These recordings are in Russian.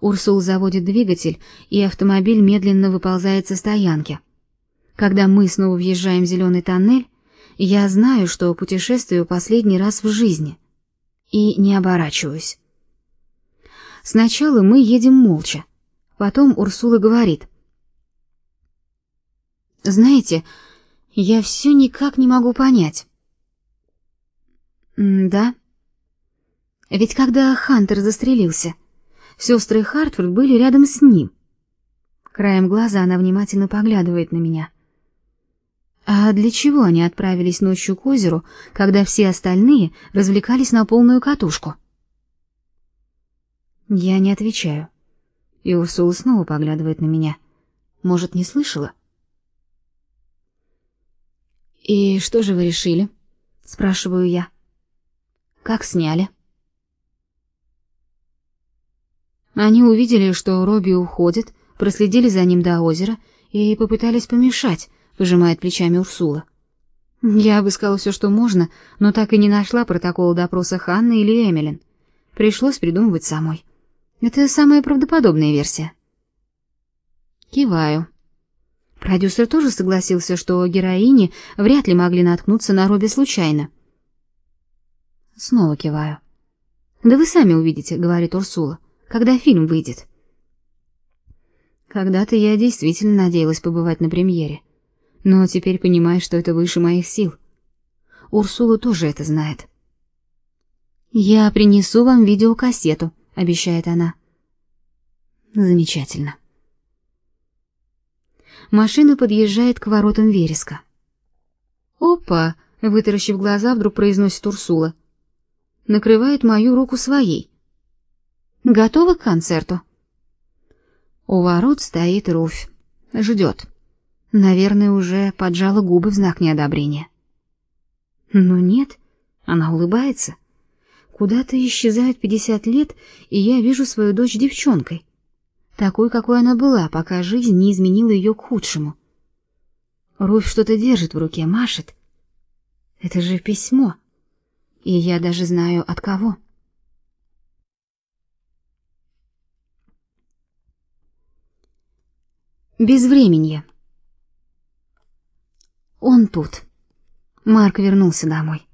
Урсул заводит двигатель, и автомобиль медленно выползает со стоянки. Когда мы снова въезжаем в зеленый тоннель, я знаю, что путешествую последний раз в жизни, и не оборачиваюсь. Сначала мы едем молча. Потом Урсула говорит: "Знаете, я все никак не могу понять". "Да. Ведь когда Хантер застрелился, сестры Хартфорд были рядом с ним". Краем глаза она внимательно поглядывает на меня. А для чего они отправились ночью к озеру, когда все остальные развлекались на полную катушку? Я не отвечаю. И Урсула снова поглядывает на меня. Может, не слышала? И что же вы решили? спрашиваю я. Как сняли? Они увидели, что Робби уходит, проследили за ним до озера и попытались помешать, пожимает плечами Урсула. Я обыскала все, что можно, но так и не нашла протокола допроса Ханны или Эмилин. Пришлось придумывать самой. Это самая правдоподобная версия. Киваю. Продюсер тоже согласился, что героини вряд ли могли наткнуться на Робби случайно. Снова киваю. Да вы сами увидите, говорит Урсула, когда фильм выйдет. Когда-то я действительно надеялась побывать на премьере но теперь понимаю, что это выше моих сил. Урсула тоже это знает. Я принесу вам видеокассету, обещает она. Замечательно. Машина подъезжает к воротам Вереска. Опа, вытаращив глаза, вдруг произносит Урсула. Накрывает мою руку своей. Готова к концерту? У ворот стоит Руфь. Ждет. Наверное, уже поджала губы в знак неодобрения. Но нет, она улыбается. Куда-то исчезают пятьдесят лет, и я вижу свою дочь девчонкой, такой, какой она была, пока жизнь не изменила ее к худшему. Руфь что-то держит в руке, машет. Это же письмо. И я даже знаю от кого. Безвременье. Он тут. Марк вернулся домой.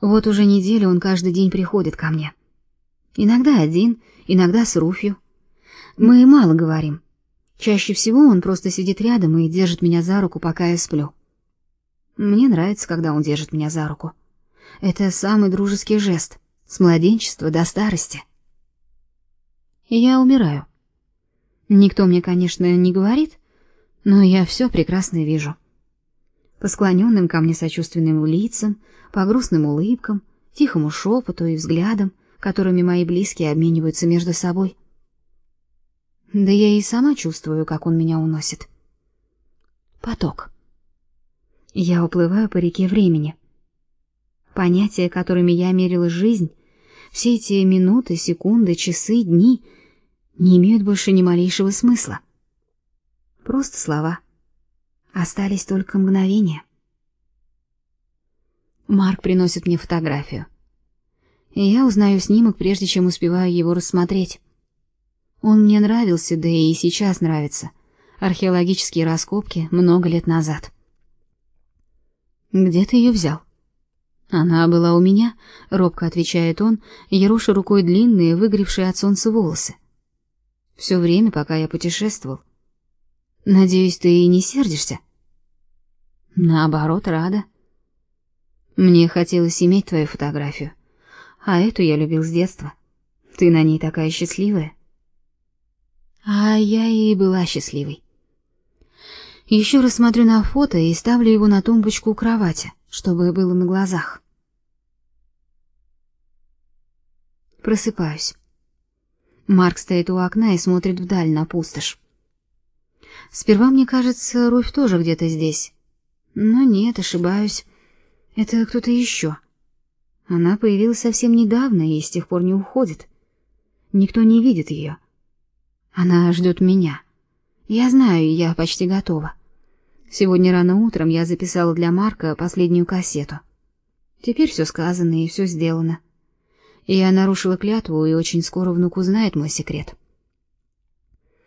Вот уже неделю он каждый день приходит ко мне. Иногда один, иногда с Руфью. Мы мало говорим. Чаще всего он просто сидит рядом и держит меня за руку, пока я сплю. Мне нравится, когда он держит меня за руку. Это самый дружеский жест, с младенчества до старости. Я умираю. Никто мне, конечно, не говорит, но я все прекрасно вижу по склоненным ко мне сочувственным лицам, по грустным улыбкам, тихому шепоту и взглядам, которыми мои близкие обмениваются между собой. Да я и сама чувствую, как он меня уносит. Поток. Я уплываю по реке времени. Понятия, которыми я мерила жизнь, все эти минуты, секунды, часы, дни не имеют больше ни малейшего смысла. Просто слова. Остались только мгновения. Марк приносит мне фотографию. И я узнаю снимок, прежде чем успеваю его рассмотреть. Он мне нравился, да и сейчас нравится. Археологические раскопки много лет назад. Где ты ее взял? Она была у меня, робко отвечает он, ероша рукой длинные, выгоревшие от солнца волосы. Все время, пока я путешествовал. Надеюсь, ты и не сердишься? Наоборот, рада. Мне хотелось иметь твою фотографию, а эту я любил с детства. Ты на ней такая счастливая. А я и была счастливой. Еще раз смотрю на фото и ставлю его на тумбочку у кровати, чтобы было на глазах. Просыпаюсь. Марк стоит у окна и смотрит вдаль на пустошь. Сперва мне кажется, Руфь тоже где-то здесь. Но нет, ошибаюсь. Это кто-то еще. Она появилась совсем недавно и с тех пор не уходит. Никто не видит ее. Она ждет меня. Я знаю, я почти готова. Сегодня рано утром я записала для Марка последнюю кассету. Теперь все сказано и все сделано. Я нарушила клятву, и очень скоро внук узнает мой секрет.